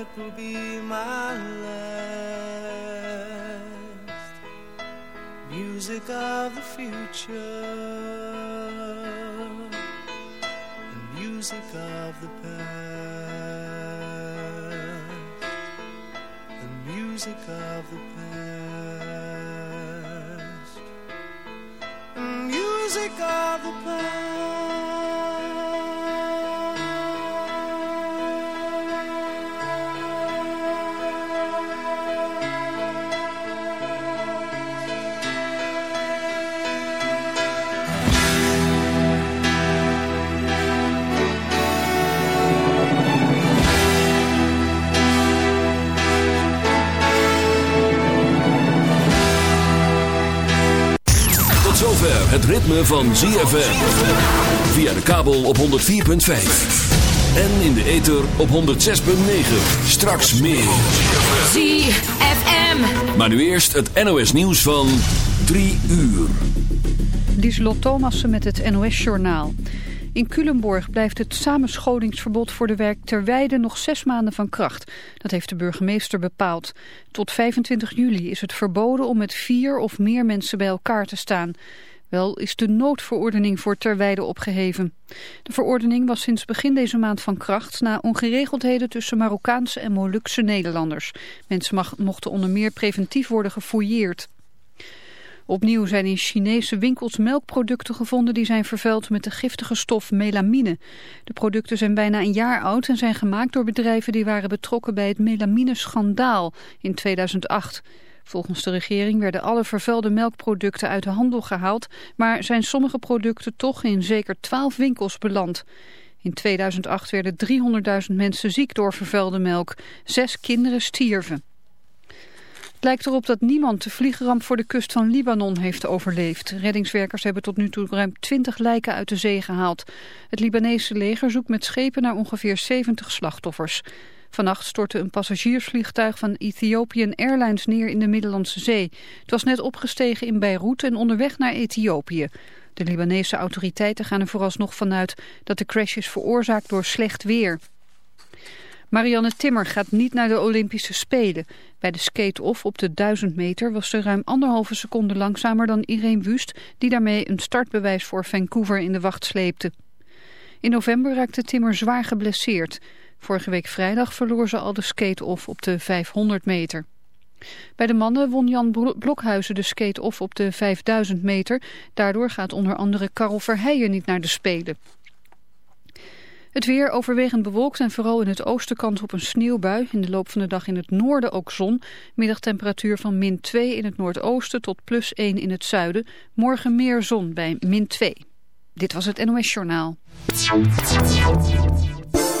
It will be my last. Music of the future, the music of the past, the music of the past, the music of the Tot het ritme van ZFM. Via de kabel op 104.5. En in de ether op 106.9. Straks meer. ZFM. Maar nu eerst het NOS nieuws van 3 uur. Lieselot Thomassen met het NOS-journaal. In Culemborg blijft het samenscholingsverbod voor de werk ter weide nog zes maanden van kracht. Dat heeft de burgemeester bepaald. Tot 25 juli is het verboden om met vier of meer mensen bij elkaar te staan. Wel is de noodverordening voor Terweide opgeheven. De verordening was sinds begin deze maand van kracht... na ongeregeldheden tussen Marokkaanse en Molukse Nederlanders. Mensen mochten onder meer preventief worden gefouilleerd. Opnieuw zijn in Chinese winkels melkproducten gevonden die zijn vervuild met de giftige stof melamine. De producten zijn bijna een jaar oud en zijn gemaakt door bedrijven die waren betrokken bij het melamine-schandaal in 2008. Volgens de regering werden alle vervuilde melkproducten uit de handel gehaald, maar zijn sommige producten toch in zeker 12 winkels beland. In 2008 werden 300.000 mensen ziek door vervuilde melk. Zes kinderen stierven. Het lijkt erop dat niemand de vliegramp voor de kust van Libanon heeft overleefd. Reddingswerkers hebben tot nu toe ruim 20 lijken uit de zee gehaald. Het Libanese leger zoekt met schepen naar ongeveer 70 slachtoffers. Vannacht stortte een passagiersvliegtuig van Ethiopian Airlines neer in de Middellandse Zee. Het was net opgestegen in Beirut en onderweg naar Ethiopië. De Libanese autoriteiten gaan er vooralsnog vanuit dat de crash is veroorzaakt door slecht weer. Marianne Timmer gaat niet naar de Olympische Spelen. Bij de skate-off op de 1000 meter was ze ruim anderhalve seconde langzamer dan Irene Wust... die daarmee een startbewijs voor Vancouver in de wacht sleepte. In november raakte Timmer zwaar geblesseerd. Vorige week vrijdag verloor ze al de skate-off op de 500 meter. Bij de mannen won Jan Blokhuizen de skate-off op de 5000 meter. Daardoor gaat onder andere Karel Verheijen niet naar de Spelen. Het weer overwegend bewolkt en vooral in het oosten kans op een sneeuwbui. In de loop van de dag in het noorden ook zon. Middagtemperatuur van min 2 in het noordoosten tot plus 1 in het zuiden. Morgen meer zon bij min 2. Dit was het NOS Journaal.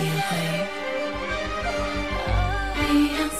Be afraid. Be.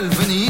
nouvelle Venise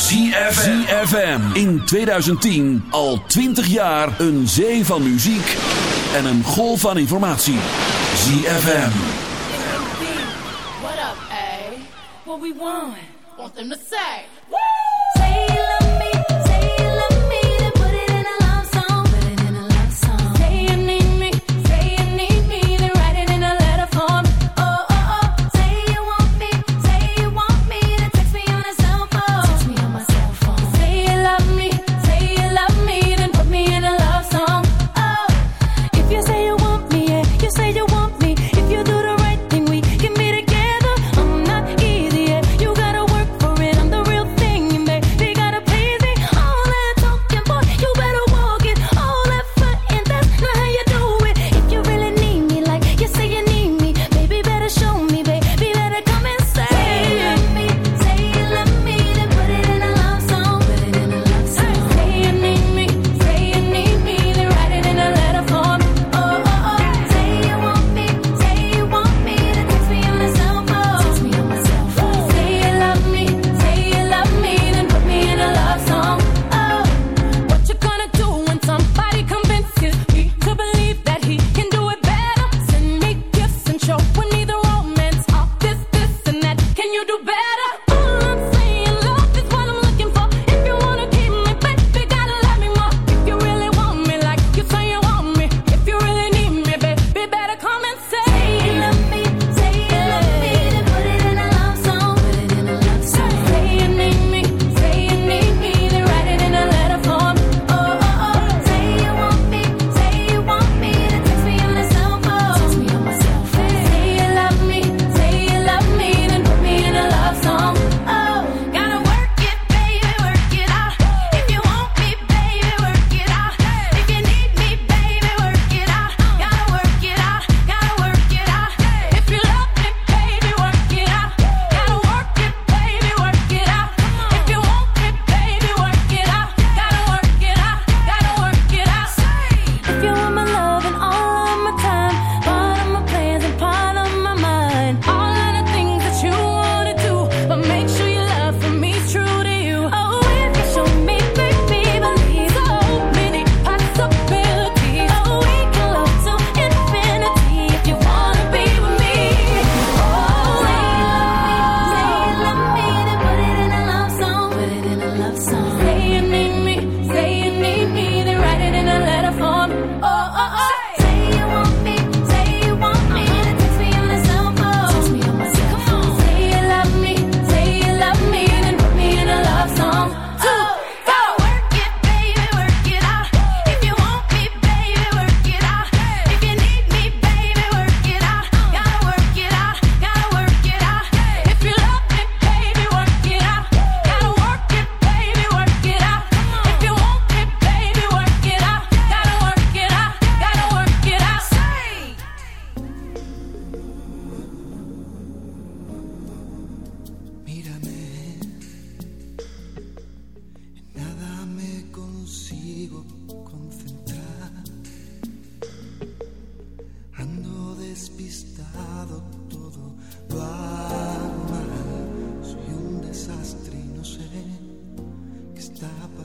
ZFM. ZFM. In 2010 al 20 jaar een zee van muziek en een golf van informatie. ZFM. What up, A? What we want? Want them to say.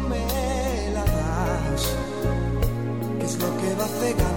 me la das, es lo que va a cegar.